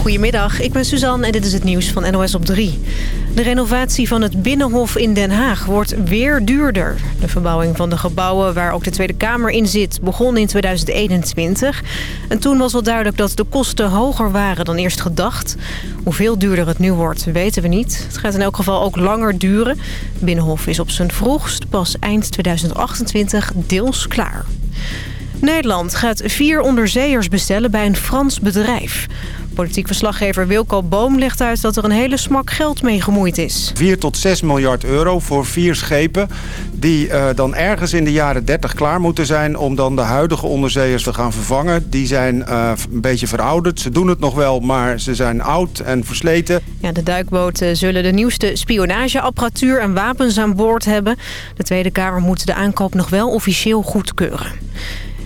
Goedemiddag, ik ben Suzanne en dit is het nieuws van NOS op 3. De renovatie van het Binnenhof in Den Haag wordt weer duurder. De verbouwing van de gebouwen waar ook de Tweede Kamer in zit... begon in 2021. En toen was al duidelijk dat de kosten hoger waren dan eerst gedacht. Hoeveel duurder het nu wordt, weten we niet. Het gaat in elk geval ook langer duren. Binnenhof is op zijn vroegst pas eind 2028 deels klaar. Nederland gaat vier onderzeeërs bestellen bij een Frans bedrijf. Politiek verslaggever Wilco Boom legt uit dat er een hele smak geld mee gemoeid is. 4 tot 6 miljard euro voor vier schepen die uh, dan ergens in de jaren 30 klaar moeten zijn... om dan de huidige onderzeeërs te gaan vervangen. Die zijn uh, een beetje verouderd. Ze doen het nog wel, maar ze zijn oud en versleten. Ja, de duikboten zullen de nieuwste spionageapparatuur en wapens aan boord hebben. De Tweede Kamer moet de aankoop nog wel officieel goedkeuren.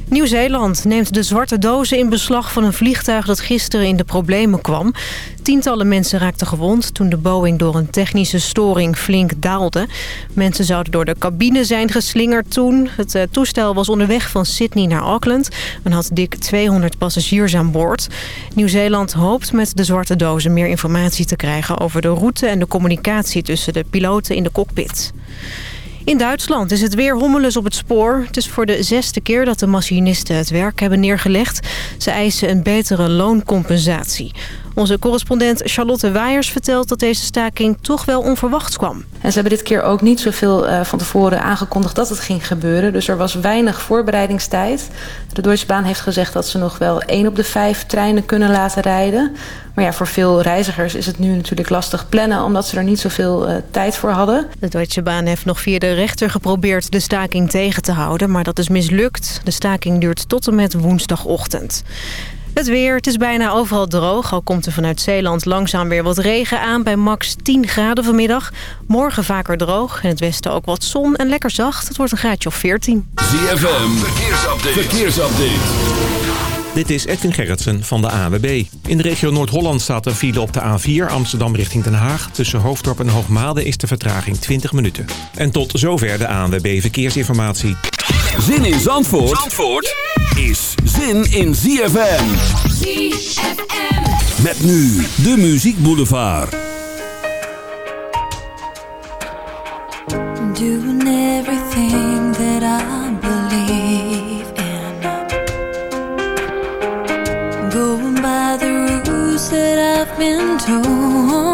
Nieuw-Zeeland neemt de zwarte dozen in beslag van een vliegtuig dat gisteren in de problemen kwam. Tientallen mensen raakten gewond toen de Boeing door een technische storing flink daalde. Mensen zouden door de cabine zijn geslingerd toen. Het uh, toestel was onderweg van Sydney naar Auckland en had dik 200 passagiers aan boord. Nieuw-Zeeland hoopt met de zwarte dozen meer informatie te krijgen over de route en de communicatie tussen de piloten in de cockpit. In Duitsland is het weer hommeles op het spoor. Het is voor de zesde keer dat de machinisten het werk hebben neergelegd. Ze eisen een betere looncompensatie. Onze correspondent Charlotte Weijers vertelt dat deze staking toch wel onverwachts kwam. En ze hebben dit keer ook niet zoveel uh, van tevoren aangekondigd dat het ging gebeuren. Dus er was weinig voorbereidingstijd. De Deutsche Bahn heeft gezegd dat ze nog wel één op de vijf treinen kunnen laten rijden. Maar ja, voor veel reizigers is het nu natuurlijk lastig plannen... omdat ze er niet zoveel uh, tijd voor hadden. De Deutsche Bahn heeft nog via de rechter geprobeerd de staking tegen te houden... maar dat is mislukt. De staking duurt tot en met woensdagochtend. Het weer, het is bijna overal droog. Al komt er vanuit Zeeland langzaam weer wat regen aan... bij max 10 graden vanmiddag. Morgen vaker droog. In het westen ook wat zon en lekker zacht. Het wordt een graadje of 14. ZFM, verkeersupdate. verkeersupdate. Dit is Edwin Gerritsen van de AWB. In de regio Noord-Holland staat een file op de A4 Amsterdam richting Den Haag. Tussen Hoofddorp en Hoogmade is de vertraging 20 minuten. En tot zover de ANWB Verkeersinformatie. Zin in Zandvoort, Zandvoort is zin in ZFM. ZFM. Met nu de Muziek Boulevard. Doing everything that I believe in. Going by the rules that I've been told.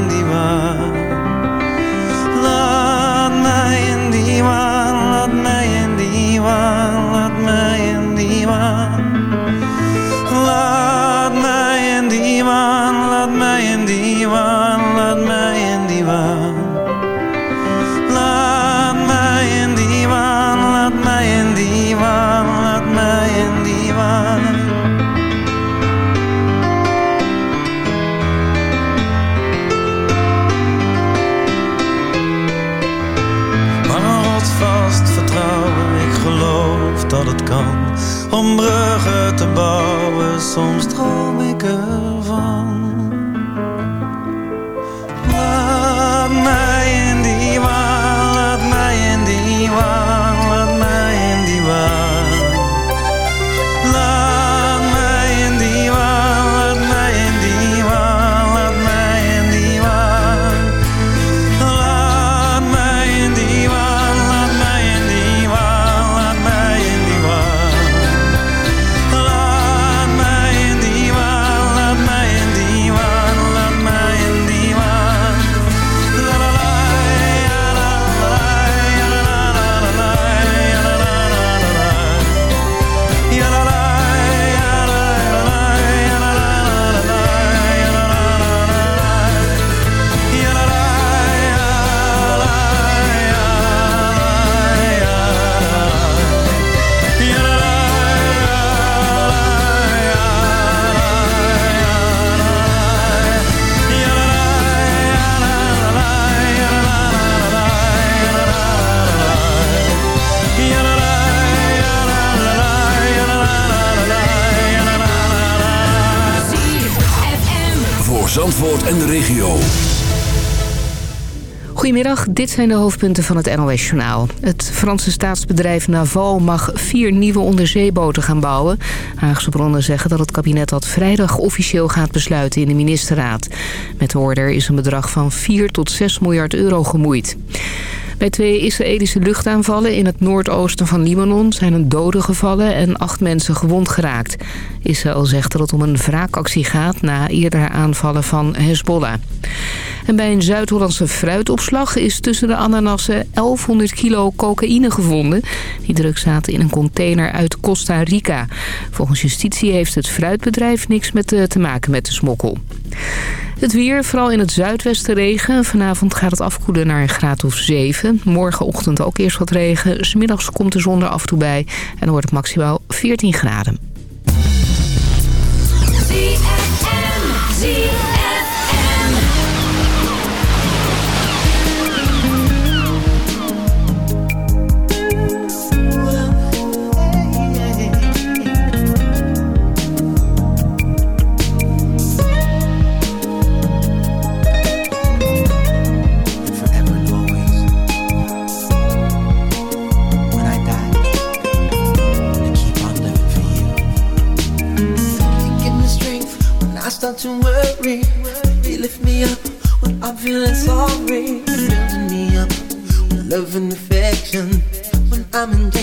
bouwen, soms droom ik ervan. Goedemiddag, dit zijn de hoofdpunten van het NOS-journaal. Het Franse staatsbedrijf Naval mag vier nieuwe onderzeeboten gaan bouwen. Haagse bronnen zeggen dat het kabinet dat vrijdag officieel gaat besluiten in de ministerraad. Met de order is een bedrag van 4 tot 6 miljard euro gemoeid. Bij twee Israëlische luchtaanvallen in het noordoosten van Libanon zijn een dode gevallen en acht mensen gewond geraakt. Israël zegt dat het om een wraakactie gaat na eerdere aanvallen van Hezbollah. En bij een Zuid-Hollandse fruitopslag is tussen de ananassen 1100 kilo cocaïne gevonden. Die drugs zaten in een container uit Costa Rica. Volgens justitie heeft het fruitbedrijf niks met te maken met de smokkel. Het weer, vooral in het zuidwesten regen. Vanavond gaat het afkoelen naar een graad of 7. Morgenochtend ook eerst wat regen. Smiddags komt de zon er af en toe bij. En dan wordt het maximaal 14 graden. When I'm in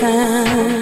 found.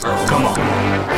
Come on.